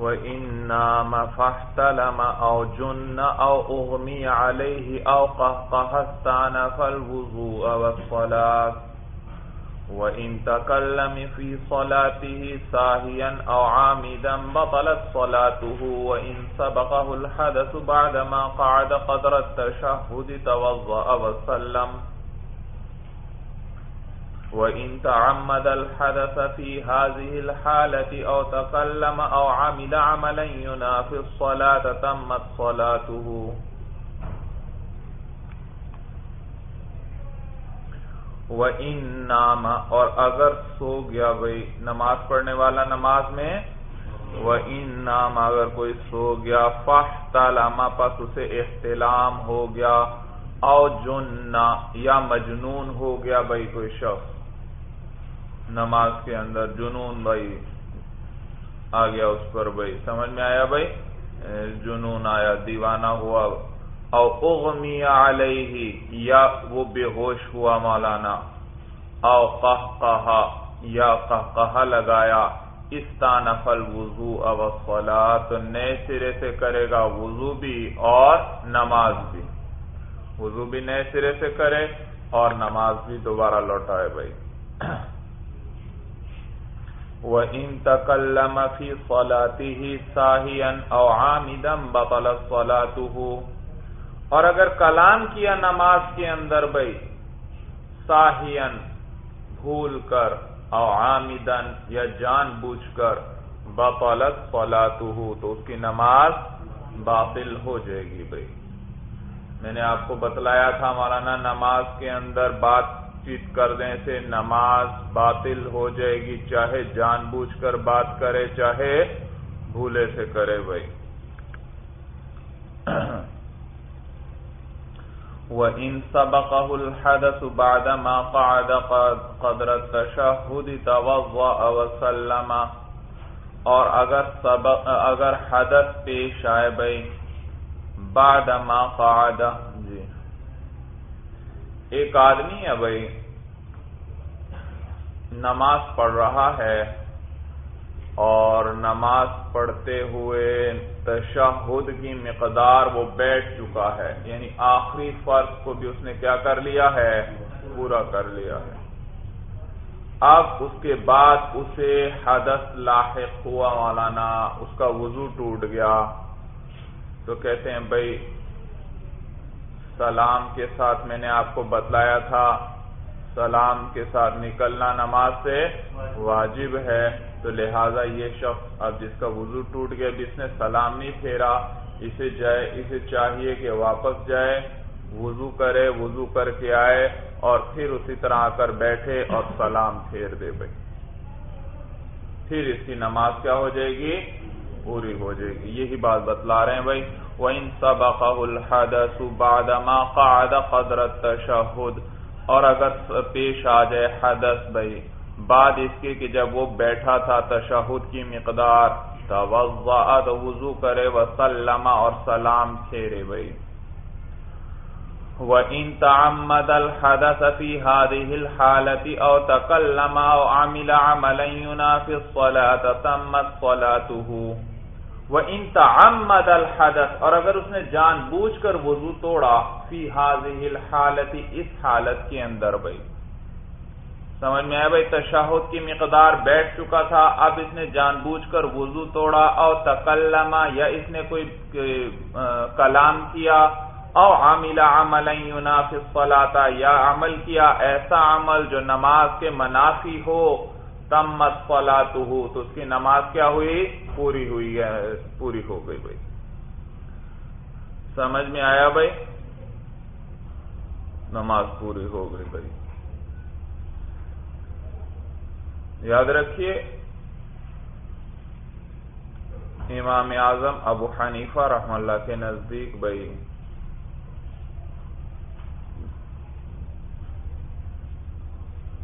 وإن نام فاحتلم أو جن أو أغمي عليه أو قهقه استعنف الوضوء والصلاة وإن تكلم في صلاته ساهيا أو عامدا بطلت صلاته وإن سبقه الحدث بعدما قعد قدر التشهد توضأ وسلم وإن تعمد الحدث في هذه الحالة أو تكلم أو عمل عملا ينافي الصلاة تمت صلاته. وَإِن نَامَ، اور اگر سو گیا بھئی نماز پڑھنے والا نماز میں، وَإِن نَامَ، اگر کوئی سو گیا فَحْتَلَمَ پس اسے احتلام ہو گیا او جنہ یا مجنون ہو گیا بھئی کوئی شخص. نماز کے اندر جنون بھائی آ گیا اس پر بھائی۔ سمجھ میں آیا بھائی؟ جنون آیا، دیوانہ ہوا۔ او اغمی علیہ، یا وہ بے ہوش ہوا مولانا۔ او قہقہا، یا قہقہا لگایا۔ استانف الوضو او الصلاة تو نئے سرے سے کرے گا وضو بھی اور نماز بھی۔ وضو بھی نئے سرے سے کرے اور نماز بھی دوبارہ لوٹائے بھائی۔ وَإِن تَكَلَّمَ فِي صَلَاتِهِ سَاهِيًا أَوْ عَامِدًا بَطَلَتْ صَلَاتُهُ اور اگر کلام کیا نماز کے اندر بھئی ساہین بھول کر او عامدن یا جان بوجھ کر بطلت صلاتہ تو اس کی نماز باطل ہو جائے گی بھئی میں نے آپ کو بتلایا تھا مولانا نماز کے اندر بات چیت کرنے سے نماز باطل ہو جائے گی، چاہے جان بوجھ کر بات کرے، چاہے بھولے سے کرے بھائی۔ وَإِن سَبَقَهُ الْحَدَثُ بَعْدَ مَا قَعَدَ قَدْرَ التَّشَهُدِ تَوَضَّأَ وَسَلَّمَ۔ اور اگر سبق اگر حدث پیش آئے بھائی بعد ما قعد۔ ایک آدمی ہے بھائی، نماز پڑھ رہا ہے اور نماز پڑھتے ہوئے تشہد کی مقدار وہ بیٹھ چکا ہے۔ یعنی آخری فرض کو بھی اس نے کیا کر لیا ہے؟ پورا کر لیا ہے۔ اب اس کے بعد اسے حدث لاحق ہوا مولانا، اس کا وضو ٹوٹ گیا۔ تو کہتے ہیں بھائی سلام کے ساتھ میں نے آپ کو بتلایا تھا۔ سلام کے ساتھ نکلنا نماز سے واجب ہے۔ تو لہٰذا یہ شخص اب جس کا وضو ٹوٹ گیا، جس نے سلام نہیں پھیرا، اسے جائے، اسے چاہیے کہ واپس جائے، وضو کرے، وضو کر کے آئے اور پھر اسی طرح آ کر بیٹھے اور سلام پھیر دے بھائی۔ پھر اس کی نماز کیا ہو جائے گی؟ پوری ہو جائے گی۔ یہی بات بتلا رہے ہیں بھائی۔ وَإِن سَبَقَهُ الْحَدَثُ بَعْدَ مَا قَعَدَ قَدْرَ التَّشَهُدْ اور اگر پیش آ جائے حدث بھائی بعد اس کے کہ جب وہ بیٹھا تھا تشہد کی مقدار، توضعت وضو کرے وسلم اور سلام پھیرے بھائی وَإِن تَعَمَّدَ الْحَدَثَ فِي هَذِهِ الْحَالَةِ أَوْ تَكَلَّمَ أَوْ عَمِلَ عَمَلًا يُنَافِي الصَّلَاةَ، تَمَّتْ صَلَاتُهُ۔ وہ ان تعمد الحدث، اور اگر اس نے جان بوجھ کر وضو توڑا فی حاضی الحالت اس حالت کے اندر بھائی۔ سمجھ میں آیا بھائی؟ تشاہد کی مقدار بیٹھ چکا تھا، اب اس نے جان بوجھ کر وضو توڑا، او تکلما یا اس نے کوئی کلام کیا، او عاملہ عمل ينافی الصلاة یا عمل کیا، ایسا عمل جو نماز کے منافی ہو تمت صلاتہ تو اس کی نماز کیا ہوئی؟ پوری ہوئی ہے پوری ہو گئی بھائی؟ سمجھ میں آیا بھائی؟ نماز پوری ہو گئی بھائی۔ یاد رکھیے، امام اعظم ابو حنیفہ رحم اللہ کے نزدیک بھائی۔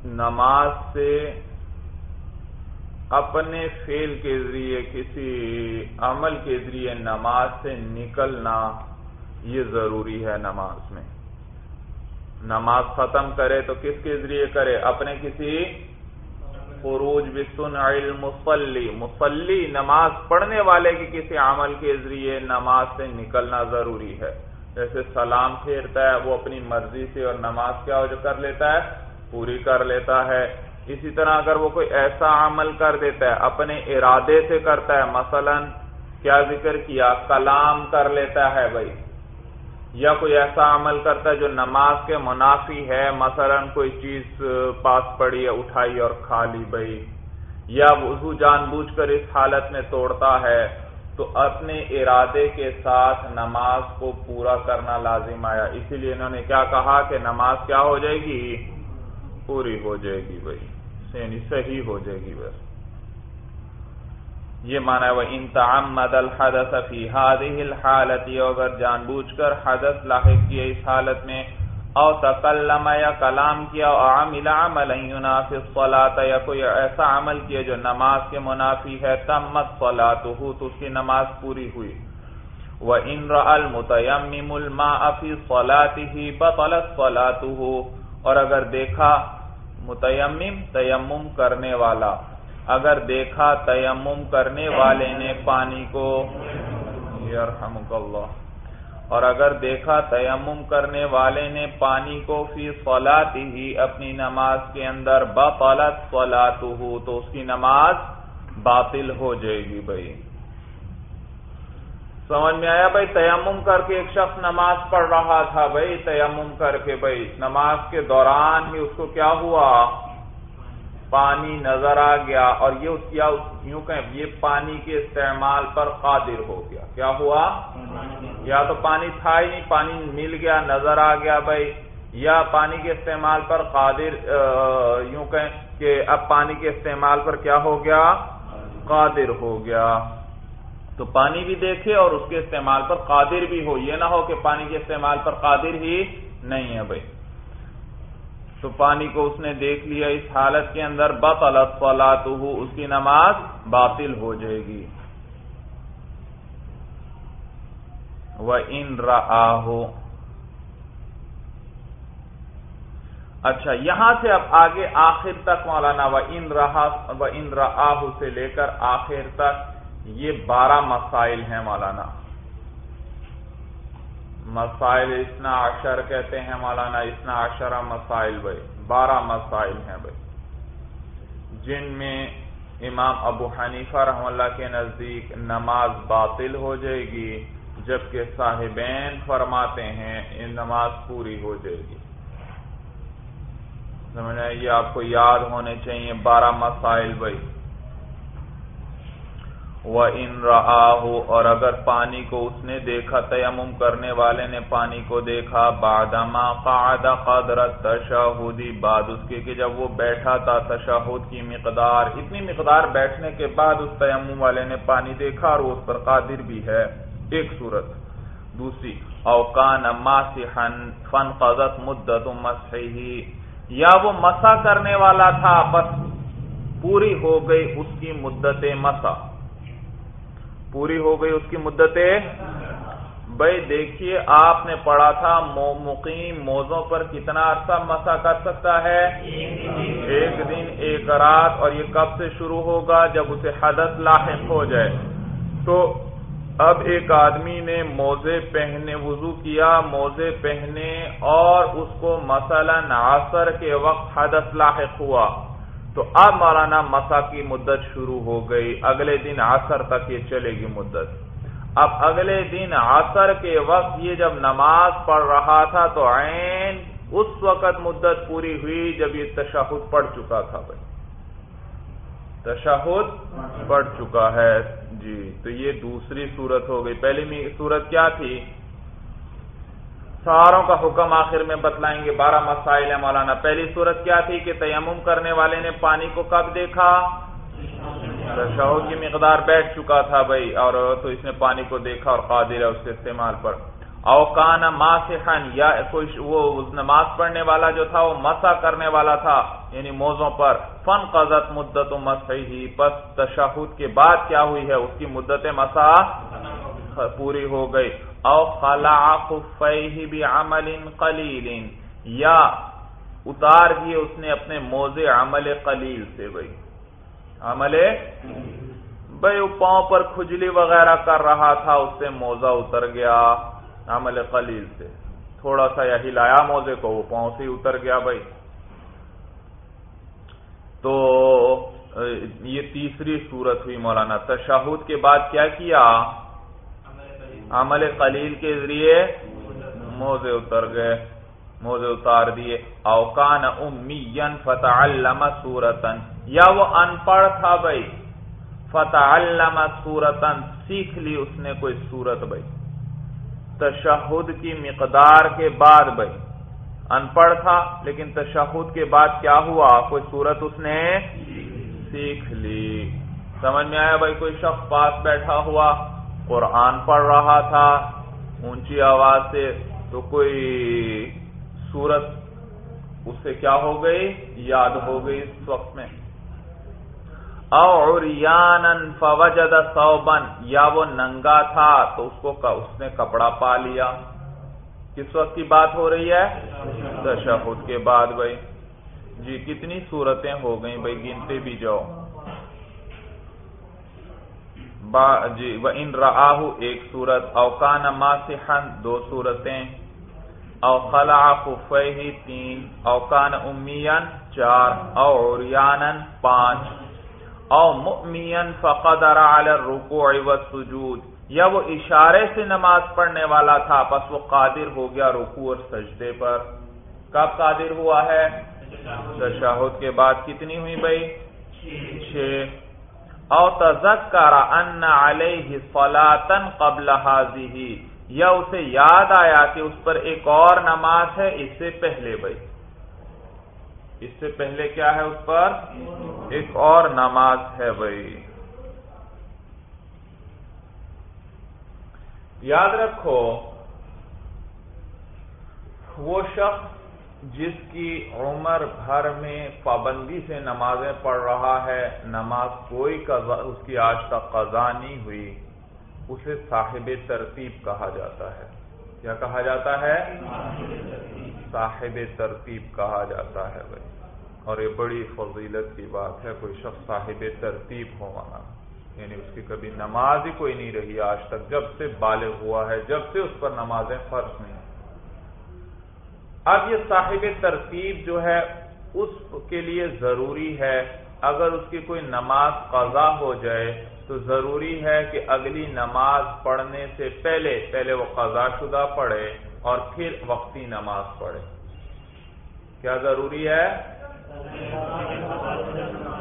نماز سے اپنے فیل کے ذریعے، کسی عمل کے ذریعے نماز سے نکلنا، یہ ضروری ہے نماز میں۔ نماز ختم کرے تو کس کے ذریعے کرے؟ اپنے کسی الخروج بصنع المصلی مصلی نماز پڑھنے والے کی کسی عمل کے ذریعے نماز سے نکلنا ضروری ہے۔ جیسے سلام پھیرتا ہے، وہ اپنی مرضی سے اور نماز کیا ہو جو کر لیتا ہے، پوری کر لیتا ہے۔ اسی طرح اگر وہ کوئی ایسا عمل کر دیتا ہے، اپنے ارادے سے کرتا ہے، مثلا کیا ذکر کیا، کلام کر لیتا ہے بھائی، یا کوئی ایسا عمل کرتا ہے جو نماز کے منافی ہے، مثلا کوئی چیز پاس پڑی اٹھائی اور کھا لی بھائی، یا وضو جان بوجھ کر اس حالت میں توڑتا ہے، تو اپنے ارادے کے ساتھ نماز کو پورا کرنا لازم آیا۔ اسی لیے انہوں نے کیا کہا کہ نماز کیا ہو جائے گی؟ پوری ہو جائے گی بھائی۔ یعنی صحیح ہو جائے گی بس۔ یہ مانا وہ انتعمد الحدث فی هذه الحالت اگر جان بوجھ کر حدث لاحق کیا اس حالت میں، او تکلم، یا کلام کیا، او عمل عملا ينافي الصلاه یا کوئی ایسا عمل کیا جو نماز کے منافی ہے، تمت صلاته، تو اس کی نماز پوری ہوئی۔ وان راى المتيمم الماء في صلاته، بطلت صلاته، اور اگر دیکھا متیمم، تیمم کرنے والا۔ اگر دیکھا تیمم کرنے والے نے پانی کو، یرحمک اللہ۔ اور اگر دیکھا تیمم کرنے والے نے پانی کو فی صلاتی ہی اپنی نماز کے اندر بطلت صلاتہ تو اس کی نماز باطل ہو جائے گی بھائی۔ سمجھ میں آیا بھائی تیمم کر کے ایک شخص نماز پڑھ رہا تھا بھائی، تیمم کر کے بھائی۔ نماز کے دوران ہی اس کو کیا ہوا؟ پانی نظر آ گیا اور یہ یوں کہیں، یہ پانی کے استعمال پر قادر ہو گیا۔ کیا ہوا؟ یا تو پانی تھا ہی نہیں، پانی مل گیا، نظر آ گیا بھائی۔ یا پانی کے استعمال پر قادر یوں کہیں کہ اب پانی کے استعمال پر کیا ہو گیا؟ قادر ہو گیا۔ تو پانی بھی دیکھے اور اس کے استعمال پر قادر بھی ہو۔ یہ نہ ہو کہ پانی کے استعمال پر قادر ہی نہیں ہے بھائی۔ تو پانی کو اس نے دیکھ لیا۔ اس حالت کے اندر بطلت اس کی نماز باطل ہو جائے گی۔ وہ ان اچھا یہاں سے اب آگے آخر تک مولانا و ان رہا و ان راہ سے لے کر آخر تک۔ یہ بارہ مسائل ہیں مولانا۔ مسائل اسنا عشر کہتے ہیں مولانا اسنا عشرہ مسائل بھائی۔ بارہ مسائل ہیں بھائی۔ جن میں امام ابو حنیفہ رحم اللہ کے نزدیک نماز باطل ہو جائے گی، جبکہ صاحبین فرماتے ہیں ان نماز پوری ہو جائے گی۔ سمجھا یہ آپ کو یاد ہونے چاہیے بارہ مسائل بھائی۔ وہ ان رہا ہو اور اگر پانی کو اس نے دیکھا، تیمم کرنے والے نے پانی کو دیکھا بادما قعد قدرت تشاہدی بعد اس کے کہ جب وہ بیٹھا تھا، تشاہد کی مقدار، اتنی مقدار بیٹھنے کے بعد اس تیمم والے نے پانی دیکھا اور اس پر قادر بھی ہے۔ ایک صورت۔ دوسری اوکان ماسحن فن قدت مدت مسحی یا وہ مسا کرنے والا تھا، بس پوری ہو گئی اس کی مدت مسا پوری ہو گئی اس کی مدت بھائی دیکھیے، آپ نے پڑھا تھا مقیم موزوں پر کتنا عرصہ مسا کر سکتا ہے؟ ایک دن، ایک رات، اور یہ کب سے شروع ہوگا جب اسے حدث لاحق ہو جائے؟ تو اب ایک آدمی نے موزے پہنے وضو کیا موزے پہنے اور اس کو مثلا عصر کے وقت حدث لاحق ہوا۔ تو اب مولانا مسا کی مدت شروع ہو گئی، اگلے دن عصر تک یہ چلے گی مدت۔ اب اگلے دن عصر کے وقت یہ جب نماز پڑھ رہا تھا تو عین اس وقت مدت پوری ہوئی جب یہ تشہد پڑھ چکا تھا بھائی۔ تشہد پڑھ چکا ہے۔ جی تو یہ دوسری صورت ہو گئی۔ پہلی صورت کیا تھی؟ ساروں کا حکم آخر میں بتلائیں گے۔ بارہ مسائل ہیں۔ مولانا، پہلی صورت کیا تھی کہ تیمم کرنے والے نے پانی کو کب دیکھا؟ شہو کی مقدار بیٹھ چکا تھا بھائی، اور تو اس نے پانی کو دیکھا اور قادر ہے اس کے استعمال پر۔ اوکان ماں سے یا کوئی وہ نماز پڑھنے والا جو تھا، وہ مسا کرنے والا تھا یعنی موزوں پر۔ فن قزت مدت و مسحی پس تشہد کے بعد کیا ہوئی ہے؟ اس کی مدت مسا پوری ہو گئی۔ او خلع خفیہ بعمل قلیل۔ یا اتار دیے اس نے اپنے موزے عمل قلیل سے بھائی۔ عمل بھائی، وہ پاؤں پر کھجلی وغیرہ کر رہا تھا، اس سے موزہ اتر گیا عمل قلیل سے۔ تھوڑا سا یہی لایا موزے کو، وہ پاؤں سے اتر گیا بھائی۔ تو، یہ تیسری صورت ہوئی مولانا۔ تشہد کے بعد کیا کیا؟ عمل قلیل کے ذریعے موزے اتر گئے موزے اتار دیے۔ اوکان امین فتح علامہ سورتن یا وہ ان پڑھ تھا بھائی فتح علامہ سورتن سیکھ لی اس نے کوئی سورت بھائی۔ تشہد کی مقدار کے بعد بھائی، ان پڑھ تھا، لیکن تشہد کے بعد کیا ہوا؟ کوئی سورت اس نے سیکھ لی۔ سمجھ میں آیا بھائی، کوئی شخص پاس بیٹھا ہوا؟ قرآن پڑھ رہا تھا، اونچی آواز سے تو کوئی سورت اس سے کیا ہو گئی؟ یاد ہو گئی اس وقت میں۔ فوجد صوبن یا وہ ننگا تھا تو اس کو اس نے کپڑا پا لیا۔ کس وقت کی بات ہو رہی ہے؟ تشہد کے بعد بھائی۔ جی کتنی صورتیں ہو گئیں بھائی، گنتے بھی جاؤ۔ با جی وہ ان راہ ایک سورت اوکان ماسحن دو صورتیں او خلا خفیہ، تین اوکان امین چار، او عریانا، پانچ، او مؤمین فقدر علی الرکوع والسجود یا وہ اشارے سے نماز پڑھنے والا تھا پس وہ قادر ہو گیا رکوع اور سجدے پر۔ کب قادر ہوا ہے؟ تشہد کے بعد کتنی ہوئی بھائی؟ چھ۔ او تذکر ان علیہ صلاة قبل حاضی یا اسے یاد آیا کہ اس پر ایک اور نماز ہے، اس سے پہلے بھائی۔ اس سے پہلے کیا ہے اس پر؟ ایک اور نماز ہے بھائی۔ یاد رکھو، وہ شخص جس کی عمر بھر میں پابندی سے نمازیں پڑھ رہا ہے، نماز کوئی اس کی آج تک قضا نہیں ہوئی، اسے صاحب ترتیب کہا جاتا ہے۔ کیا کہا جاتا ہے؟ صاحب ترتیب کہا جاتا ہے بھائی۔ اور یہ بڑی فضیلت کی بات ہے، کوئی شخص صاحب ترتیب ہو وہاں۔ یعنی اس کی کبھی نماز ہی کوئی نہیں رہی، آج تک جب سے بالغ ہوا ہے، جب سے اس پر نمازیں فرض نہیں۔ اب یہ صاحب ترتیب جو ہے، اس کے لیے ضروری ہے۔ اگر اس کی کوئی نماز قضا ہو جائے، تو ضروری ہے کہ اگلی نماز پڑھنے سے پہلے پہلے وہ قضا شدہ پڑھے اور پھر وقتی نماز پڑھے۔ کیا ضروری ہے؟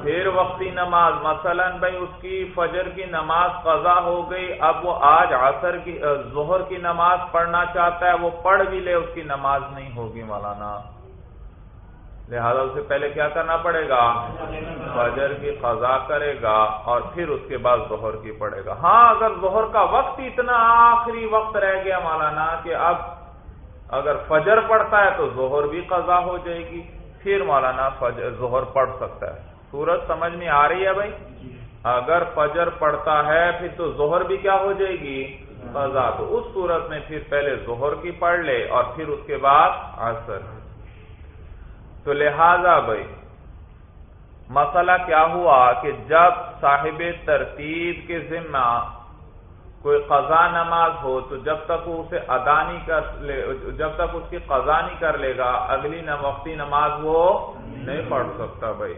پھر وقتی نماز، مثلا بھائی اس کی فجر کی نماز قضا ہو گئی، اب وہ آج عصر کی ظہر کی نماز پڑھنا چاہتا ہے، وہ پڑھ بھی لے، اس کی نماز نہیں ہوگی مولانا۔ لہذا اسے پہلے کیا کرنا پڑے گا؟ فجر کی قضا کرے گا اور پھر اس کے بعد ظہر کی پڑے گا۔ ہاں اگر ظہر کا وقت اتنا آخری وقت رہ گیا مولانا کہ اب اگر فجر پڑتا ہے تو ظہر بھی قضا ہو جائے گی۔ پھر مولانا ظہر پڑھ سکتا ہے۔ سورج سمجھ میں آ رہی ہے بھائی؟ اگر فجر پڑتا ہے پھر تو ظہر بھی کیا ہو جائے گی؟ قضا تو اس صورت میں پھر پہلے ظہر کی پڑھ لے اور پھر اس کے بعد عصر۔ تو لہذا بھائی مسئلہ کیا ہوا کہ جب صاحب ترتیب کے ذمہ کوئی قضا نماز ہو تو جب تک وہ اسے ادا نہیں کر لے جب تک اس کی قضا نہیں کر لے گا اگلی وقتی نماز وہ نہیں پڑھ سکتا بھائی۔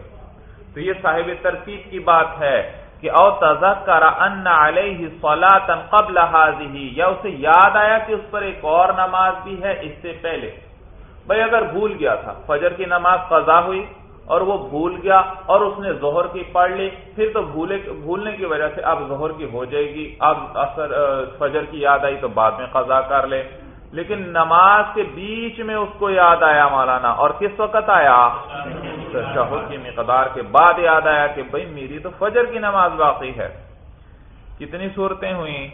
تو یہ صاحب ترتیب کی بات ہے کہ او تذکر ان علیہ صلاة قبل حاضی یا اسے یاد آیا کہ اس پر ایک اور نماز بھی ہے اس سے پہلے؟ بھائی اگر بھول گیا تھا، فجر کی نماز قضا ہوئی اور وہ بھول گیا اور اس نے زہر کی پڑھ لی، پھر تو بھولنے کی وجہ سے اب زہر کی ہو جائے گی، اب اثر فجر کی یاد آئی تو بعد میں قضا کر لے۔ لیکن نماز کے بیچ میں اس کو یاد آیا مولانا اور کس وقت آیا؟ شہر کی مقدار کے بعد یاد آیا کہ بھائی میری تو فجر کی نماز باقی ہے۔ کتنی صورتیں ہوئیں؟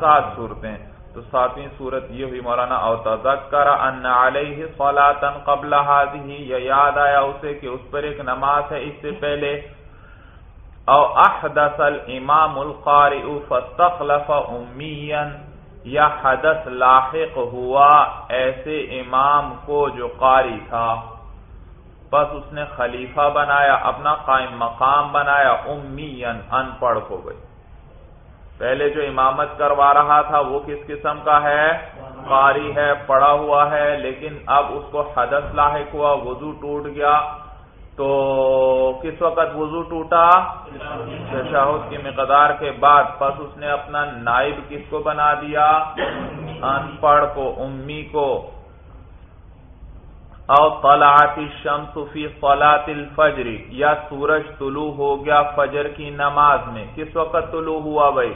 سات صورتیں۔ تو ساتویں صورت یہ ہوئی مولانا، او تذکر ان علیہ صلاتا قبل هذه یا یاد آیا اسے کہ اس پر ایک نماز ہے اس سے پہلے۔ او احدث الامام القارئ فاستخلف امیا۔ یا حدث لاحق ہوا ایسے امام کو جو قاری تھا۔ بس اس نے خلیفہ بنایا، اپنا قائم مقام بنایا امی ان پڑھ کو گئی۔ پہلے جو امامت کروا رہا تھا، وہ کس قسم کا ہے؟ قاری ہے پڑا ہوا ہے، لیکن اب اس کو حدث لاحق ہوا، وضو ٹوٹ گیا۔ تو کس وقت وضو ٹوٹا؟ تشہد کی مقدار کے بعد، پس اس نے اپنا نائب کس کو بنا دیا؟ ان پڑھ کو، امی کو۔ او طلعت الشمس فی صلاة الفجر، یا سورج طلوع ہو گیا فجر کی نماز میں۔ کس وقت طلوع ہوا بھائی؟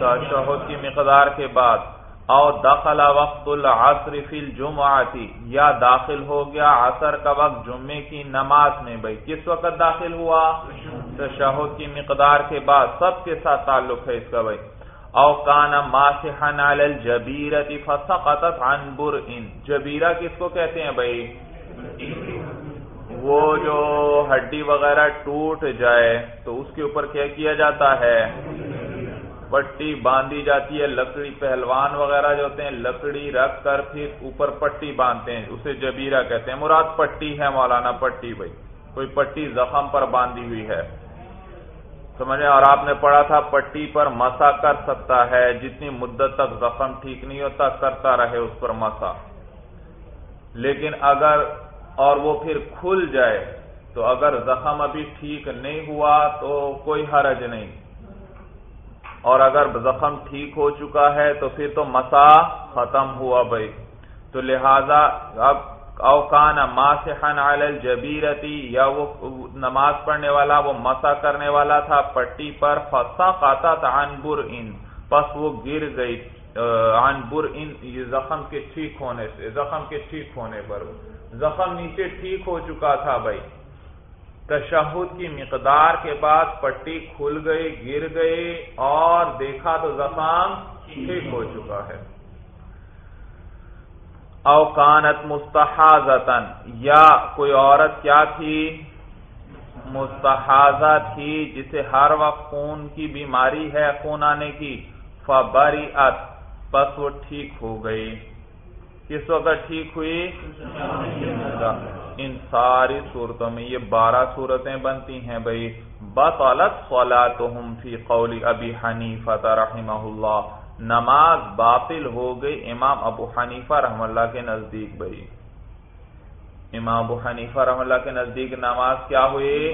تشہد کی مقدار کے بعد۔ او دخل وقت العصر فی الجمعاتی یا داخل ہو گیا عصر کا وقت جمعے کی نماز میں۔ بھائی، کس وقت داخل ہوا؟ تشہد کی مقدار کے بعد۔ سب کے ساتھ تعلق ہے اس کا، بھائی۔ او کان ماسحن علی الجبیرت فسقطت عن برئن۔ جبیرہ کس کو کہتے ہیں، بھائی؟ وہ جو ہڈی وغیرہ ٹوٹ جائے تو اس کے اوپر کیا کیا جاتا ہے؟ پٹی باندھی جاتی ہے، لکڑی پہلوان وغیرہ جو ہوتے ہیں، لکڑی رکھ کر پھر اوپر پٹی باندھتے ہیں، اسے جبیرہ کہتے ہیں۔ مراد پٹی ہے مولانا، پٹی بھائی۔ کوئی پٹی زخم پر باندھی ہوئی ہے۔ سمجھے اور آپ نے پڑھا تھا، پٹی پر مسا کر سکتا ہے، جتنی مدت تک زخم ٹھیک نہیں ہوتا، کرتا رہے اس پر مسا۔ لیکن اگر اور وہ پھر کھل جائے، تو اگر زخم ابھی ٹھیک نہیں ہوا، تو کوئی حرج نہیں۔ اور اگر زخم ٹھیک ہو چکا ہے تو پھر تو مسا ختم ہوا بھائی۔ تو لہذا اب اوکان ماسحن علی الجبیرتی، یا وہ نماز پڑھنے والا، وہ مسا کرنے والا تھا، پٹی پر فسا قاتا عن بر ان پس وہ گر گئی عن بر ان یہ زخم کے ٹھیک ہونے سے، زخم کے ٹھیک ہونے پر۔ زخم نیچے ٹھیک ہو چکا تھا بھائی۔ تشہد کی مقدار کے بعد پٹی کھل گئی گر گئی اور دیکھا تو زخم ٹھیک ہو چکا ہے۔ اوکانت مستحاظتن یا کوئی عورت کیا تھی؟ مستحاظہ تھی جسے ہر وقت خون کی بیماری ہے خون آنے کی۔ فبری پس وہ ٹھیک ہو گئی۔ کس وقت ٹھیک ہوئی؟ ان ساری صورتوں میں یہ بارہ صورتیں بنتی ہیں بھائی۔ بطلت صلاتهم فی قول ابی حنیفہ رحمہ اللہ۔ نماز باطل ہو گئی امام ابو حنیفہ رحم اللہ کے نزدیک بھائی۔ امام ابو حنیفہ رحم اللہ کے نزدیک نماز کیا ہوئی؟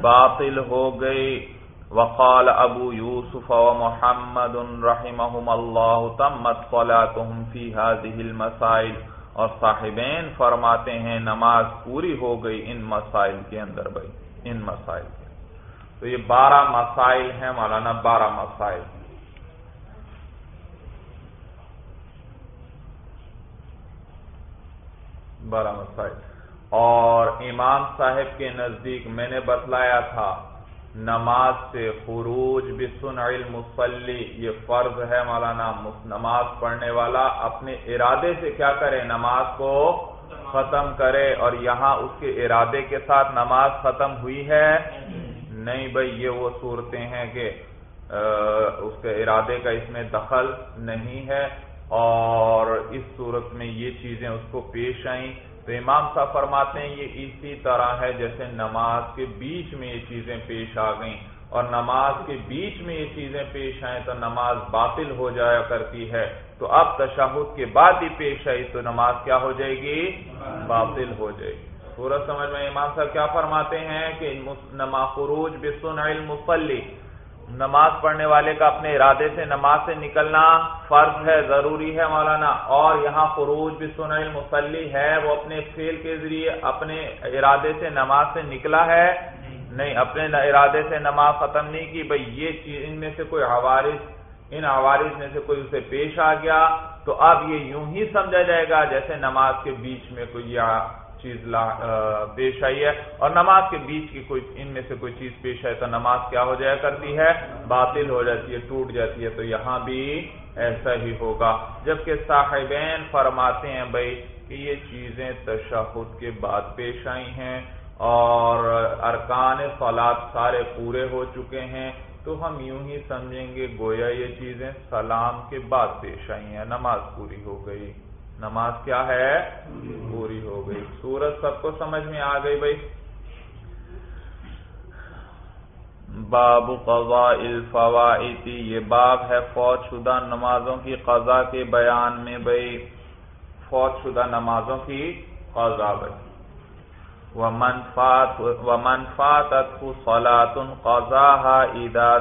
باطل ہو گئی۔ وقال ابو یوسف و محمد رحمہم اللہ تمت صلاتهم فی هذه المسائل اور صاحبین فرماتے ہیں نماز پوری ہو گئی ان مسائل کے اندر بھائی، ان مسائل کے۔ تو یہ بارہ مسائل ہیں، مولانا، بارہ مسائل۔ بارہ مسائل۔ اور امام صاحب کے نزدیک میں نے بتلایا تھا نماز سے خروج بسن المسلی یہ فرض ہے مولانا نماز پڑھنے والا، اپنے ارادے سے کیا کرے؟ نماز کو ختم کرے اور یہاں اس کے ارادے کے ساتھ نماز ختم ہوئی ہے؟ نہیں بھائی، یہ وہ صورتیں ہیں کہ اس کے ارادے کا اس میں دخل نہیں ہے اور اس صورت میں یہ چیزیں اس کو پیش آئیں۔ تو امام صاحب فرماتے ہیں یہ اسی طرح ہے جیسے نماز کے بیچ میں یہ چیزیں پیش آ گئیں۔ اور نماز کے بیچ میں یہ چیزیں پیش آئیں تو نماز باطل ہو جایا کرتی ہے۔ تو اب تشاہد کے بعد ہی پیش آئی تو نماز کیا ہو جائے گی؟ باطل ہو جائے گی۔ سورج سمجھ میں امام صاحب کیا فرماتے ہیں کہ نما خروج بسن المسلی نماز پڑھنے والے کا اپنے ارادے سے نماز سے نکلنا فرض ہے، ضروری ہے مولانا۔ اور یہاں خروج بھی سن المسلی ہے، وہ اپنے فیل کے ذریعے اپنے ارادے سے نماز سے نکلا ہے۔ نہیں، اپنے ارادے سے نماز ختم نہیں کی بھائی یہ چیز، ان میں سے کوئی عوارض ان عوارض میں سے کوئی اسے پیش آ گیا۔ تو اب یہ یوں ہی سمجھا جائے گا جیسے نماز کے بیچ میں کوئی چیز پیش آئی ہے اور نماز کے بیچ کی کوئی ان میں سے کوئی چیز پیش آئے تو نماز کیا ہو جایا کرتی ہے؟ باطل ہو جاتی ہے، ٹوٹ جاتی ہے، تو یہاں بھی ایسا ہی ہوگا۔ جبکہ صاحبین فرماتے ہیں بھائی کہ یہ چیزیں تشہد کے بعد پیش آئی ہیں اور ارکان فلاد سارے پورے ہو چکے ہیں، تو ہم یوں ہی سمجھیں گے گویا یہ چیزیں سلام کے بعد پیش آئی ہیں، نماز پوری ہو گئی۔ نماز کیا ہے؟ پوری ہو گئی۔ سورج سب کو سمجھ میں آ گئی بھائی۔ باب قضاء الفوائد۔ یہ باب ہے فوج شدہ نمازوں کی قضا کے بیان میں بھائی۔ فوج شدہ نمازوں کی قضا بھائی۔ ومن فاتت صلاة قضاها اذا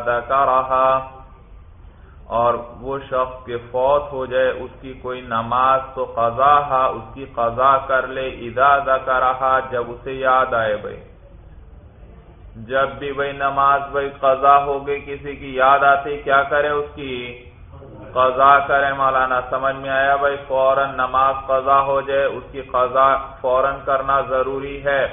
اور وہ شخص کے فوت ہو جائے، اس کی کوئی نماز تو قضا اس کی قضا کر لے ادا ذکرها جب اسے یاد آئے بھائی جب بھی بھائی نماز بھائی قضا ہو گئی، کسی کی یاد آتی، کیا کرے اس کی؟ قضا کرے۔ مولانا، سمجھ میں آیا بھائی فوراً نماز قضا ہو جائے، اس کی قضا فوراً کرنا ضروری ہے۔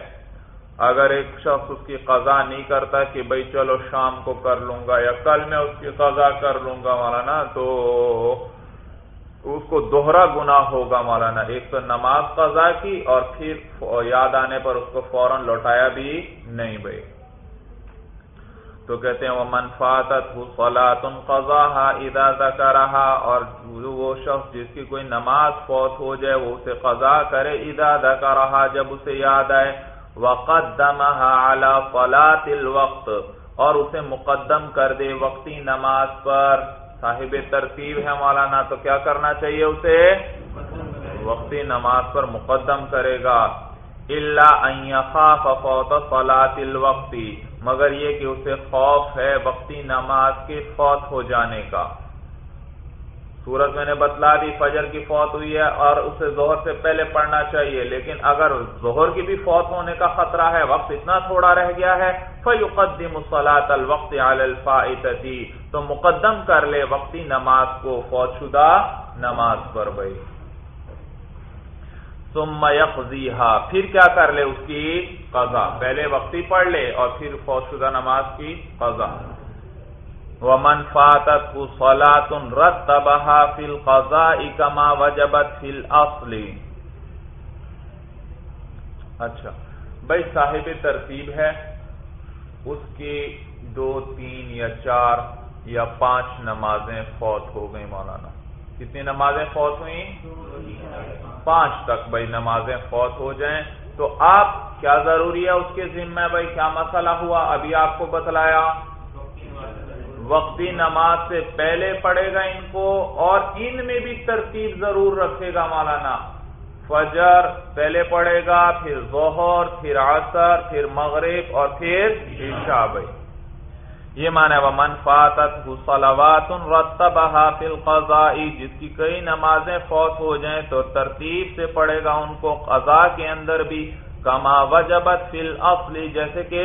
اگر ایک شخص اس کی قضا نہیں کرتا کہ بھائی چلو شام کو کر لوں گا یا کل میں اس کی قضا کر لوں گا مولانا، تو اس کو دوہرا گنا ہوگا مولانا۔ ایک تو نماز قضا کی اور پھر یاد آنے پر اس کو فوراً لوٹایا بھی نہیں بھائی تو کہتے ہیں وہ منفاط قزا ادا کا رہا اور وہ شخص جس کی کوئی نماز فوت ہو جائے، وہ اسے قضا کرے ادا کا رہا جب اسے یاد آئے۔ فلاط الوقت اور اسے مقدم کر دے وقتی نماز پر۔ صاحب ترتیب ہے مولانا، تو کیا کرنا چاہیے اسے؟ وقتی نماز پر مقدم کرے گا۔ اللہ فوت فلاط الوقتی مگر یہ کہ اسے خوف ہے وقتی نماز کے فوت ہو جانے کا۔ سورج میں نے بتلا دی، فجر کی فوت ہوئی ہے اور اسے زہر سے پہلے پڑھنا چاہیے، لیکن اگر زہر کی بھی فوت ہونے کا خطرہ ہے، وقت اتنا تھوڑا رہ گیا ہے، فیقدم الصلاۃ الوقت علی الفائتتی تو مقدم کر لے وقتی نماز کو، فوت شدہ نماز پر بھائی۔ ثم یقضیہا، پھر کیا کر لے اس کی قضا پہلے وقتی پڑھ لے اور پھر فوت شدہ نماز کی قضا ومن فاتت صلاة رتبها في القضاء كما وجبت في الاصل اچھا بھائی صاحب ترتیب ہے، اس کی دو، تین یا چار یا پانچ نمازیں فوت ہو گئی مولانا۔ کتنی نمازیں فوت ہوئی پانچ تک بھائی نمازیں فوت ہو جائیں۔ تو آپ، کیا ضروری ہے اس کے ذمہ بھائی؟ کیا مسئلہ ہوا؟ ابھی آپ کو بتلایا۔ وقتی نماز سے پہلے پڑھے گا ان کو اور ان میں بھی ترتیب ضرور رکھے گا مولانا۔ فجر پہلے پڑھے گا، پھر ظہر، پھر عصر، پھر مغرب اور پھر عشاء بھائی۔ یہ مانا وہ منفاط سلوات فی القضاء، جس کی کئی نمازیں فوت ہو جائیں تو ترتیب سے پڑھے گا ان کو قضاء کے اندر بھی۔ کما وجبت فی الاصل جیسے کہ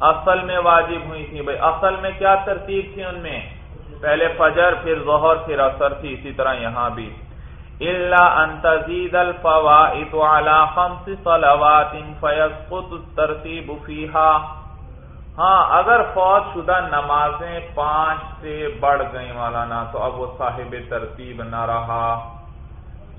اصل میں واجب ہوئی تھی بھائی۔ اصل میں کیا ترتیب تھی ان میں؟ پہلے فجر، پھر ظہر، پھر اثر تھی، اسی طرح یہاں بھی۔ اللہ انتزید الفوائد على خمس صلوات فيسقط الترتيب فيها۔ ہاں اگر فوج شدہ نمازیں پانچ سے بڑھ گئی مولانا، تو اب وہ صاحب ترتیب نہ رہا۔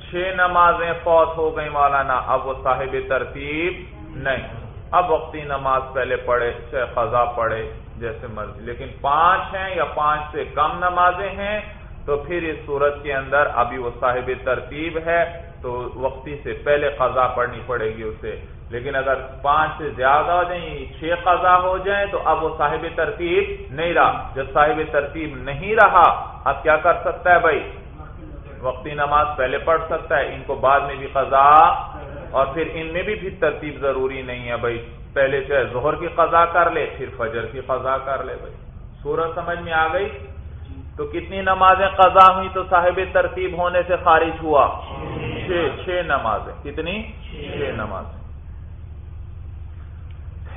چھ نمازیں فوت ہو گئی مولانا، اب وہ صاحب ترتیب نہیں۔ اب وقتی نماز پہلے پڑھے، چاہے قضا پڑھے، جیسے مرضی۔ لیکن پانچ ہیں یا پانچ سے کم نمازیں ہیں، تو پھر اس صورت کے اندر ابھی وہ صاحب ترتیب ہے، تو وقتی سے پہلے قضا پڑھنی پڑے گی اسے۔ لیکن اگر پانچ سے زیادہ ہو جائیں، چھ قضا ہو جائیں، تو اب وہ صاحب ترتیب نہیں رہا۔ جب صاحب ترتیب نہیں رہا، اب کیا کر سکتا ہے بھائی؟ وقتی نماز پہلے پڑھ سکتا ہے، ان کو بعد میں بھی قضا اور پھر ان میں بھی پھر ترتیب ضروری نہیں ہے بھائی۔ پہلے چاہے زہر کی قضا کر لے، پھر فجر کی قضا کر لے بھائی۔ سورج سمجھ میں آ گئی؟ تو کتنی نمازیں قضا ہوئی تو صاحب ترتیب ہونے سے خارج ہوا؟ چھ چھ نمازیں۔ کتنی؟ چھ نمازیں۔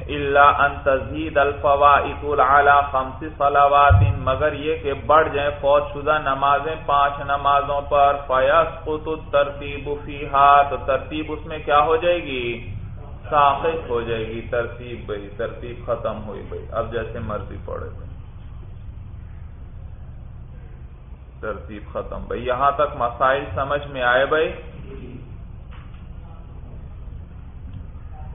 اللہ ان تزید الفوائد العلی خمس صلوات، مگر یہ کہ بڑھ جائیں فوج شدہ نمازیں پانچ نمازوں پر، فیسقط الترتیب فیہا، تو ترتیب اس میں کیا ہو جائے گی؟ ساقط ہو جائے گی، ترتیب بھئی ترتیب ختم ہوئی بھئی اب جیسے مرضی پڑے بھئی ترتیب ختم بھئی یہاں تک مسائل سمجھ میں آئے بھئی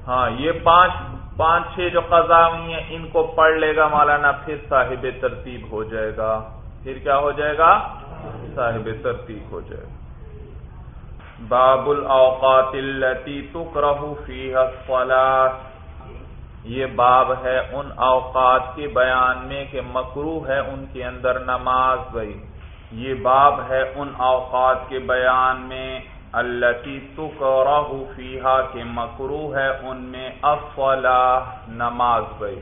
ہاں یہ پانچ پانچ چھ جو قضا ہوئی ہیں، ان کو پڑھ لے گا مولانا، پھر صاحب ترتیب ہو جائے گا۔ پھر کیا ہو جائے گا؟ صاحب ترتیب ہو جائے گا۔ باب الاوقات التي تكره فيها الصلاه یہ باب ہے ان اوقات کے بیان میں کہ مکرو ہے ان کے اندر نماز بھائی۔ یہ باب ہے ان اوقات کے بیان میں اللہ تکرہ فیہا کہ مکرو ہے ان میں افلا نماز بھائی۔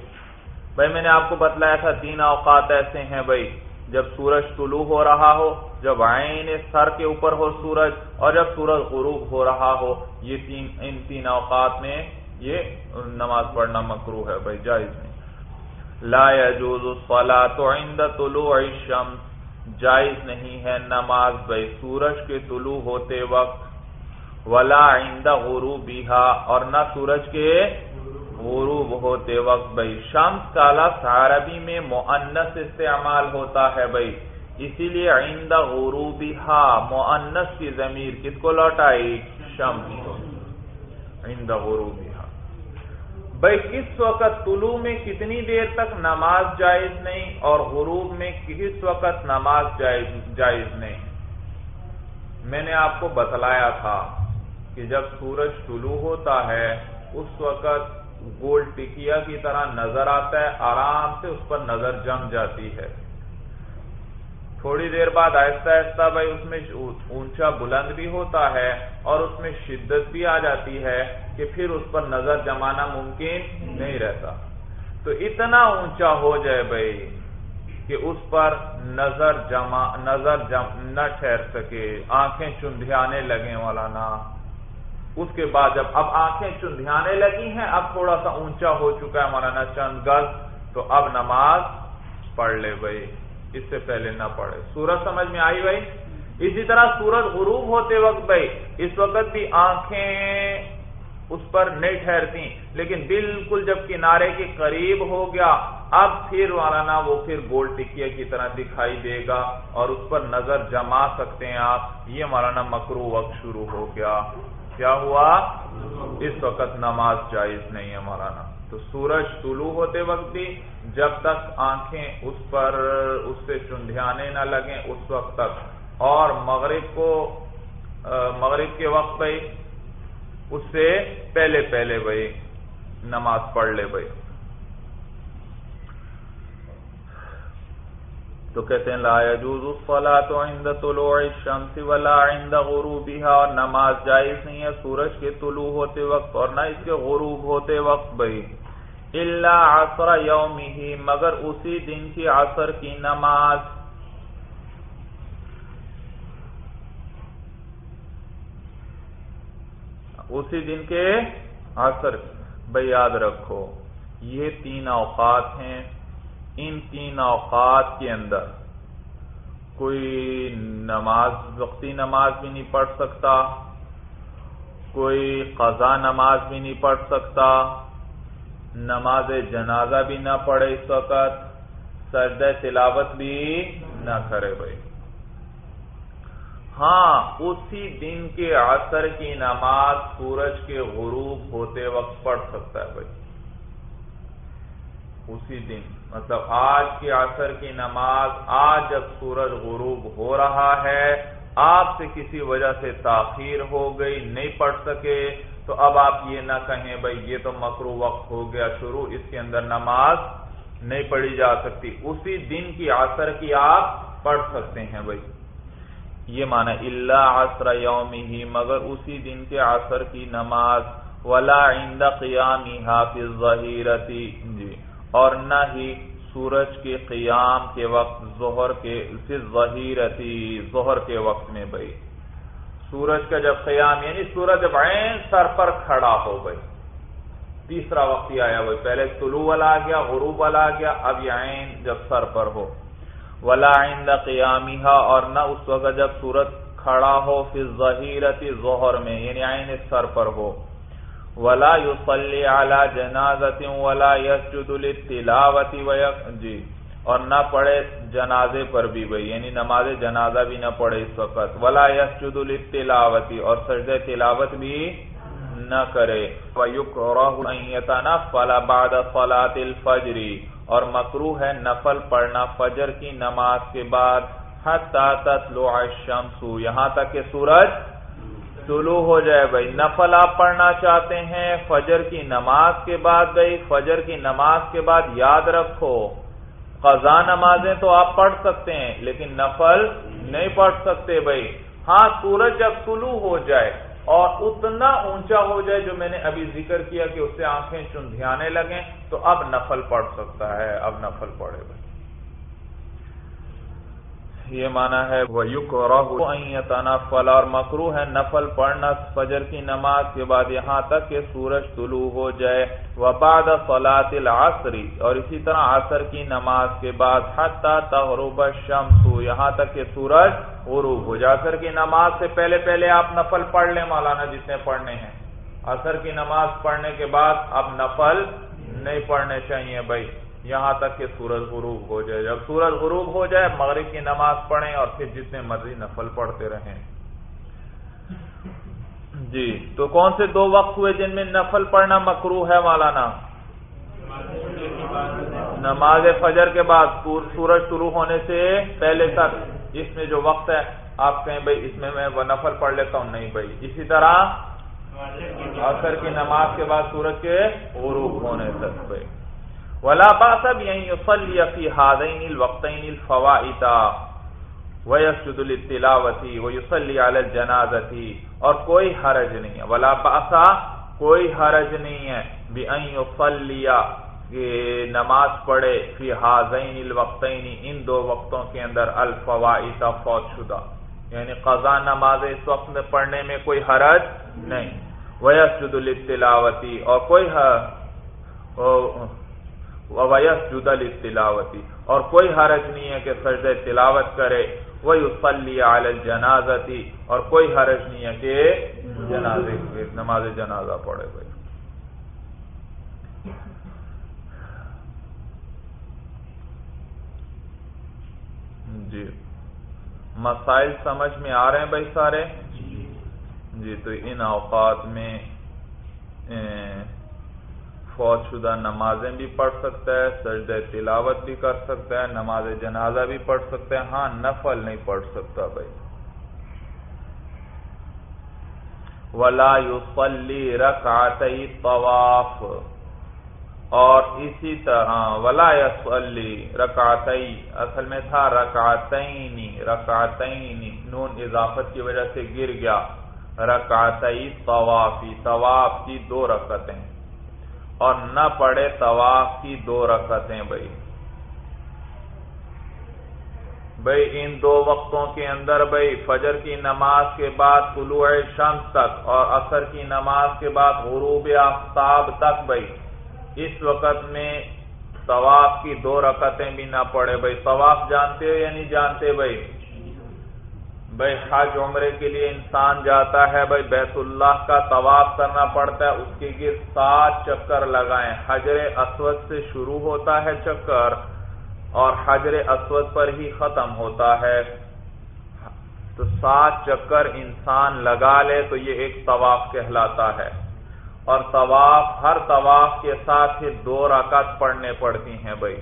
بھائی، میں نے آپ کو بتلایا تھا تین اوقات ایسے ہیں بھائی، جب سورج طلوع ہو رہا ہو، جب عین سر کے اوپر ہو سورج، اور جب سورج غروب ہو رہا ہو، یہ تین، ان تین اوقات میں یہ نماز پڑھنا مکرو ہے بھائی، جائز نہیں۔ لا يجوز الصلاة عند طلوع الشمس۔ جائز نہیں ہے نماز بھائی سورج کے طلوع ہوتے وقت۔ ولا عند غروبها، اور نہ سورج کے غروب ہوتے وقت۔ بھائی شمس کالا عربی میں مؤنث استعمال ہوتا ہے بھائی اسی لیے عند غروبها، مؤنث کی ضمیر کس کو لوٹائی؟ شمس عند غروبها بھائی کس وقت طلوع میں کتنی دیر تک نماز جائز نہیں اور غروب میں کس وقت نماز جائز جائز نہیں؟ میں نے آپ کو بتلایا تھا کہ جب سورج طلوع ہوتا ہے، اس وقت گول ٹکیا کی طرح نظر آتا ہے، آرام سے اس پر نظر جم جاتی ہے۔ تھوڑی دیر بعد آہستہ آہستہ بھائی اس میں اونچا بلند بھی ہوتا ہے اور اس میں شدت بھی آ جاتی ہے۔ کہ پھر اس پر نظر جمانا ممکن نہیں رہتا۔ تو اتنا اونچا ہو جائے بھائی کہ اس پر نظر جما، نظر جم، نہ ٹھہر سکے۔ آنکھیں چندھیانے لگے مولانا۔ اس کے بعد جب، اب آنکھیں چندھیانے لگی ہیں، اب تھوڑا سا اونچا ہو چکا ہے مولانا، چند گز۔ تو اب نماز پڑھ لے بھائی۔ اس سے پہلے نہ پڑھے۔ سورج سمجھ میں آئی بھائی؟ اسی طرح سورج غروب ہوتے وقت بھائی، اس وقت بھی آنکھیں پر نہیں ٹھہرتی۔ لیکن بالکل جب کنارے کے قریب ہو گیا، اب پھر والا وہ پھر گول ٹکیا کی طرح دکھائی دے گا اور اس پر نظر جما سکتے ہیں آپ۔ یہ مولانا مکرو وقت شروع ہو گیا۔ کیا ہوا؟ اس وقت نماز جائز نہیں ہے مولانا۔ تو سورج طلوع ہوتے وقت بھی جب تک آنکھیں اس پر، اس سے چندھیانے نہ لگیں، اس وقت تک۔ اور مغرب کو، مغرب کے وقت بھائی اس سے پہلے پہلے بھائی، نماز پڑھ لے بھائی۔ تو کہتے ہیں، لا يجوز الصلاة عند طلوع الشمس ولا عند غروبها، اور نماز جائز نہیں ہے سورج کے طلوع ہوتے وقت اور نہ اس کے غروب ہوتے وقت بھائی۔ الا عصر یومه مگر اسی دن کی عصر کی نماز۔ اسی دن کے عصر بھائی یاد رکھو، یہ تین اوقات ہیں ان تین اوقات کے اندر۔ کوئی نماز، وقتی نماز بھی نہیں پڑھ سکتا، کوئی قضا نماز بھی نہیں پڑھ سکتا، نماز جنازہ بھی نہ پڑھے اس وقت سرد تلاوت بھی نہ کرے بھائی۔ ہاں اسی دن کے عصر کی نماز سورج کے غروب ہوتے وقت پڑھ سکتا ہے بھائی۔ اسی دن مطلب آج کے عصر کی نماز، آج جب سورج غروب ہو رہا ہے، آپ سے کسی وجہ سے تاخیر ہو گئی، نہیں پڑھ سکے، تو اب آپ یہ نہ کہیں بھائی، یہ تو مکرو وقت ہو گیا شروع، اس کے اندر نماز نہیں پڑھی جا سکتی۔ اسی دن کی عصر کی آپ پڑھ سکتے ہیں بھائی۔ یہ مانا اللہ عصر یومی ہی مگر اسی دن کے عصر کی نماز، ولا عند قیامی حافظ ظہیرتی جی۔ اور نہ ہی سورج کے قیام کے وقت، ظہر کے ظہیرتی ظہر کے وقت میں بھائی سورج کا جب قیام یعنی سورج جب عین سر پر کھڑا ہو گئی تیسرا وقت ہی آیا بھائی پہلے طلوع والا آ گیا، غروب والا آ گیا، اب یہ عین جب سر پر ہو۔ ولا عند قیامیہ اور نہ اس وقت جب سورج کھڑا ہو پھر ظہیرتی ظہر میں یعنی عین سر پر ہو۔ ولا يصلي على جنازه ولا يسجد للتلاوه جی اور نہ پڑھے جنازے پر بھی بھائی یعنی نماز جنازہ بھی نہ پڑھے اس وقت۔ ولا يسجد للتلاوه اور سجدہ تلاوت بھی نہ کرے۔ ويكره ان يتنفل بعد صلاه الفجر۔ اور مکروہ ہے نفل پڑھنا فجر کی نماز کے بعد، حتی تطلع الشمس، یہاں تک کہ سورج طلوع ہو جائے۔ بھائی، نفل آپ پڑھنا چاہتے ہیں، فجر کی نماز کے بعد گئی، فجر کی نماز کے بعد یاد رکھو قضا نمازیں تو آپ پڑھ سکتے ہیں، لیکن نفل نہیں پڑھ سکتے۔ بھائی ہاں سورج جب طلوع ہو جائے اور اتنا اونچا ہو جائے جو میں نے ابھی ذکر کیا کہ اس سے آنکھیں چندھیانے لگیں تو اب نفل پڑھ سکتا ہے، اب نفل پڑھے بھائی یہ مانا ہے وہ یوک اور مکرو ہے نفل پڑھنا فجر کی نماز کے بعد، یہاں تک کہ سورج طلوع ہو جائے۔ وباد فلاط العصری اور اسی طرح عصر کی نماز کے بعد حتی تغرب الشمس، یہاں تک کہ سورج غروب ہو۔ جائے عصر کی نماز سے پہلے پہلے آپ نفل پڑھ لیں، مولانا جتنے پڑھنے ہیں۔ عصر کی نماز پڑھنے کے بعد اب نفل نہیں پڑھنے چاہیے بھائی۔ یہاں تک کہ سورج غروب ہو جائے۔ جب سورج غروب ہو جائے، مغرب کی نماز پڑھیں اور پھر جتنے مرضی نفل پڑھتے رہیں۔ جی تو کون سے دو وقت ہوئے جن میں نفل پڑھنا مکرو ہے مولانا؟ نماز فجر کے بعد۔ سورج شروع ہونے سے پہلے تک۔ اس میں جو وقت ہے، آپ کہیں بھائی اس میں میں نفل پڑھ لیتا ہوں۔ نہیں بھائی، اسی طرح عصر کی نماز کے بعد سورج کے غروب ہونے تک بھائی ولا باس بأن يصلي في هذين الوقتين الفوائد ويسجد للتلاوة ويصلي على الجنازة اور کوئی حرج نہیں ہے۔ ولا باسا کوئی حرج نہیں ہے بأن يصلي کہ نماز پڑھے فی حاضین الوقتین ان دو وقتوں کے اندر الفوائد فوت شدہ۔ یعنی قضا نماز اس وقت میں پڑھنے میں کوئی حرج نہیں۔ ویسجد للتلاوتی اور کوئی ویس جدل تلاوتی اور کوئی حرج نہیں ہے کہ سجد تلاوت کرے۔ وہی اسلی عال جنازتی اور کوئی حرج نہیں ہے کہ جنازے نماز جنازہ پڑھے بھائی جی۔ مسائل سمجھ میں آ رہے ہیں بھائی سارے؟ جی تو ان اوقات میں فوج شدہ نمازیں بھی پڑھ سکتا ہے سجد تلاوت بھی کر سکتا ہے، نماز جنازہ بھی پڑھ سکتا ہے۔ ہاں نفل نہیں پڑھ سکتا بھائی۔ ولا یوسلی رکعتی طواف۔ اور اسی طرح، ولا یسلی رکعتی اصل میں تھا رکعتینی رکعتینی نون اضافت کی وجہ سے گر گیا۔ رکعتی طوافی، طواف کی دو رکعتیں۔ اور نہ پڑے طواف کی دو رکعتیں بھائی۔ بھائی، ان دو وقتوں کے اندر بھائی، فجر کی نماز کے بعد طلوع شمس تک اور عصر کی نماز کے بعد غروب آفتاب تک بھائی، اس وقت میں طواف کی دو رکعتیں بھی نہ پڑے بھائی، طواف جانتے ہو یا نہیں جانتے بھائی؟ بھائی حج عمرے کے لیے انسان جاتا ہے، بھائی بیت اللہ کا طواف کرنا پڑتا ہے، اس کے گرد سات چکر لگائیں۔ حجر اسود سے شروع ہوتا ہے چکر اور حجر اسود پر ہی ختم ہوتا ہے۔ تو سات چکر انسان لگا لے تو یہ ایک طواف کہلاتا ہے۔ اور طواف، ہر طواف کے ساتھ ہی دو رکعت پڑھنے پڑتی ہیں بھائی۔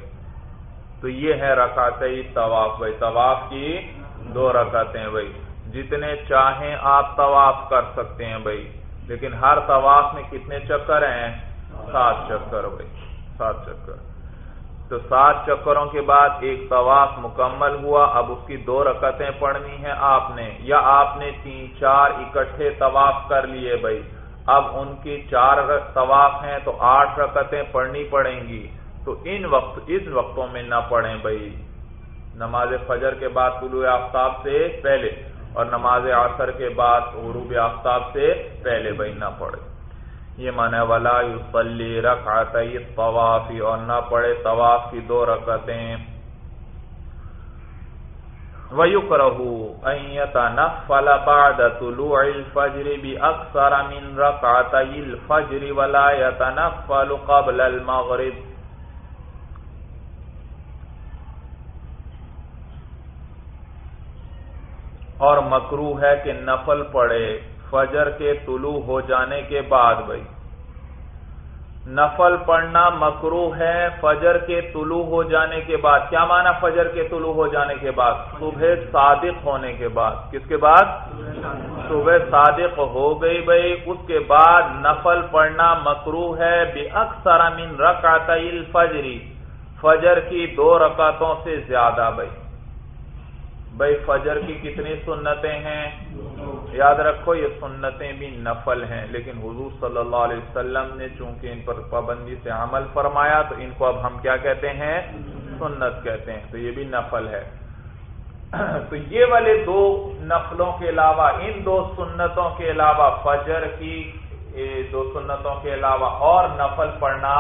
تو یہ ہے رکعتی طواف بھائی۔ طواف کی دو رکعتیں بھائی۔ جتنے چاہیں آپ طواف کر سکتے ہیں بھائی۔ لیکن ہر طواف میں کتنے چکر ہیں؟ سات چکر بھائی۔ سات چکر۔ تو سات چکروں کے بعد ایک طواف مکمل ہوا۔ اب اس کی دو رکعتیں پڑھنی ہیں آپ نے۔ یا آپ نے تین، چار اکٹھے طواف کر لیے بھائی۔ اب ان کی چار طواف ہیں تو آٹھ رکعتیں پڑھنی پڑیں گی۔ تو ان وقت، ان وقتوں میں نہ پڑھیں بھائی۔ نماز فجر کے بعد طلوع آفتاب سے پہلے اور نماز عصر کے بعد غروب آفتاب سے پہلے بھائی نہ پڑھے۔ یہ مانا ولا یوسلی رکعت طوافی اور نہ پڑھے طواف کی دو رکعتیں۔ وَيُكْرَهُ أَن يَتَنَفَّلَ بَعْدَ طُلُوعِ الْفَجْرِ بِأَكْثَرَ مِنْ رَكْعَتَيِ الْفَجْرِ وَلَا يَتَنَفَّلُ قَبْلَ الْمَغْرِبِ۔ اور مکرو ہے کہ نفل پڑے، فجر کے طلوع ہو جانے کے بعد بھائی۔ نفل پڑھنا مکرو ہے، فجر کے طلوع ہو جانے کے بعد۔ کیا مانا فجر کے طلوع ہو جانے کے بعد؟ صبح صادق ہونے کے بعد۔ کس کے بعد؟ صبح صادق ہو گئی بھائی۔ اس کے بعد نفل پڑھنا مکرو ہے بے اکثر من رکعت الفجری فجر کی دو رکعتوں سے زیادہ بھائی۔ بھائی فجر کی کتنی سنتیں ہیں؟ یاد رکھو، یہ سنتیں بھی نفل ہیں۔ لیکن حضور صلی اللہ علیہ وسلم نے چونکہ ان پر پابندی سے عمل فرمایا، تو ان کو اب ہم کیا کہتے ہیں؟ سنت کہتے ہیں۔ تو یہ بھی نفل ہے۔ تو یہ والے دو نفلوں کے علاوہ، ان دو سنتوں کے علاوہ فجر کی دو سنتوں کے علاوہ اور نفل پڑھنا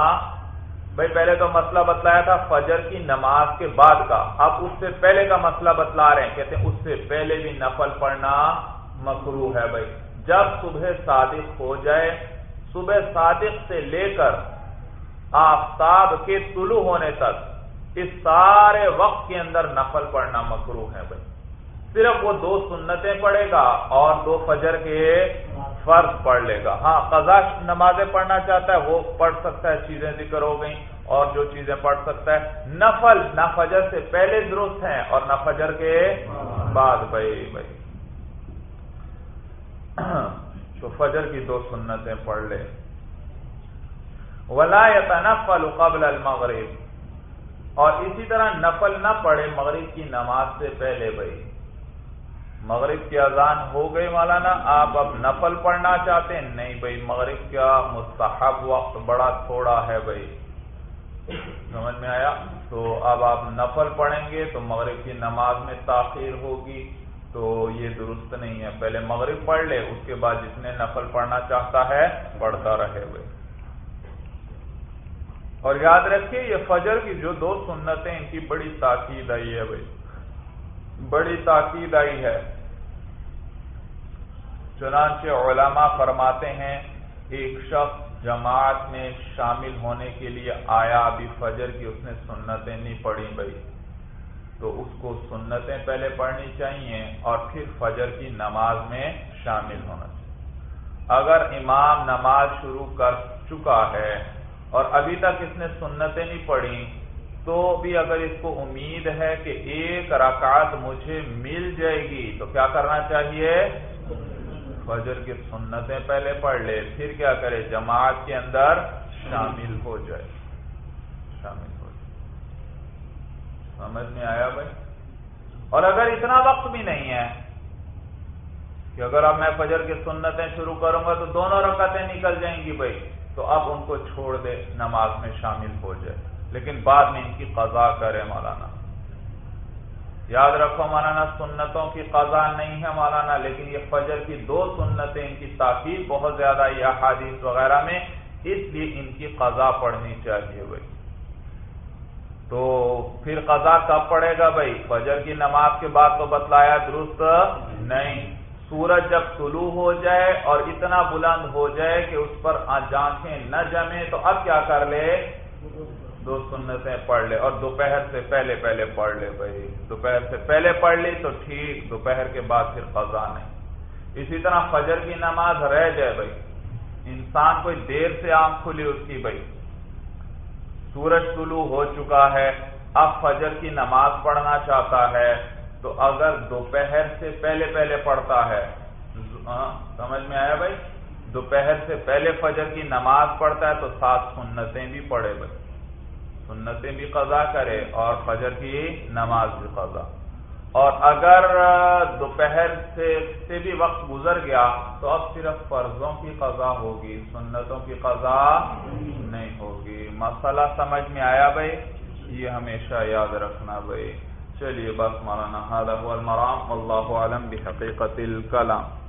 بھائی پہلے تو مسئلہ بتلایا تھا فجر کی نماز کے بعد کا۔ اب اس سے پہلے کا مسئلہ بتلا رہے ہیں۔ کہتے ہیں اس سے پہلے بھی نفل پڑھنا مکرو ہے بھائی۔ جب صبح صادق ہو جائے، صبح صادق سے لے کر آفتاب کے طلوع ہونے تک اس سارے وقت کے اندر نفل پڑھنا مکرو ہے بھائی۔ صرف وہ دو سنتیں پڑھے گا اور دو فجر کے فرض پڑھ لے گا۔ ہاں قضا نمازیں پڑھنا چاہتا ہے، وہ پڑھ سکتا ہے، چیزیں ذکر ہو گئیں اور جو چیزیں پڑھ سکتا ہے۔ نفل، نہ فجر سے پہلے درست ہیں اور نہ فجر کے بعد۔ بھائی بھائی۔ تو فجر کی دو سنتیں پڑھ لے۔ ولایت نفل قبل المغرب۔ اور اسی طرح نفل نہ پڑھے مغرب کی نماز سے پہلے، بھائی۔ مغرب کی اذان ہو گئی مولانا، آپ اب نفل پڑھنا چاہتے ہیں؟ نہیں بھائی، مغرب کا مستحب وقت بڑا تھوڑا ہے بھائی۔ سمجھ میں آیا؟ تو اب آپ نفل پڑھیں گے تو مغرب کی نماز میں تاخیر ہوگی۔ تو یہ درست نہیں ہے۔ پہلے مغرب پڑھ لے، اس کے بعد جس نے نفل پڑھنا چاہتا ہے، پڑھتا رہے بھائی۔ اور یاد رکھیے، یہ فجر کی جو دو سنتیں، ان کی بڑی تاکید آئی ہے بھائی۔ بڑی تاکید آئی ہے۔ چنانچہ علماء فرماتے ہیں ایک شخص جماعت میں شامل ہونے کے لیے آیا، ابھی فجر کی اس نے سنتیں نہیں پڑھی بھائی۔ تو اس کو سنتیں پہلے پڑھنی چاہیے اور پھر فجر کی نماز میں شامل ہونا چاہیے۔ اگر امام نماز شروع کر چکا ہے اور ابھی تک اس نے سنتیں نہیں پڑھی، تو بھی اگر اس کو امید ہے کہ ایک رکعت مجھے مل جائے گی، تو کیا کرنا چاہیے؟ فجر کی سنتیں پہلے پڑھ لے، پھر کیا کرے؟ جماعت کے اندر شامل ہو جائے۔ شامل ہو جائے۔ سمجھ میں آیا بھائی؟ اور اگر اتنا وقت بھی نہیں ہے کہ اگر اب میں فجر کی سنتیں شروع کروں گا تو دونوں رکعتیں نکل جائیں گی بھائی، تو اب ان کو چھوڑ دے، نماز میں شامل ہو جائے۔ لیکن بعد میں ان کی قضا کرے مولانا۔ یاد رکھو مولانا سنتوں کی قضا نہیں ہے مولانا، لیکن یہ فجر کی دو سنتیں ان کی تاخیر بہت زیادہ یا حادث وغیرہ میں، اس لیے ان کی قضا پڑھنی چاہیے بھائی۔ تو پھر قضا کب پڑے گا بھائی؟ فجر کی نماز کے بعد تو بتلایا درست نہیں۔ سورج جب طلوع ہو جائے اور اتنا بلند ہو جائے کہ اس پر جانچیں نہ جمے تو اب کیا کر لے؟ دو سنتیں پڑھ لے اور دوپہر سے پہلے پہلے پڑھ لے بھائی۔ دوپہر سے پہلے پڑھ لی تو ٹھیک، دوپہر کے بعد پھر قضا نہیں۔ اسی طرح فجر کی نماز رہ جائے بھائی۔ انسان کوئی دیر سے آنکھ کھلی اس کی بھائی۔ سورج طلوع ہو چکا ہے، اب فجر کی نماز پڑھنا چاہتا ہے۔ تو اگر دوپہر سے پہلے پہلے پڑھتا ہے سمجھ میں آیا بھائی؟ دوپہر سے پہلے فجر کی نماز پڑھتا ہے تو سات سنتیں بھی پڑھے بھائی۔ سنتیں بھی قضا کرے اور فجر کی نماز بھی قضا۔ اور اگر دوپہر سے سے بھی وقت گزر گیا تو اب صرف فرضوں کی قضا ہوگی، سنتوں کی قضا نہیں ہوگی۔ مسئلہ سمجھ میں آیا بھائی؟ یہ ہمیشہ یاد رکھنا بھائی۔ چلیے بس مولانا المرام اللہ عالم بحقیقت الکلام۔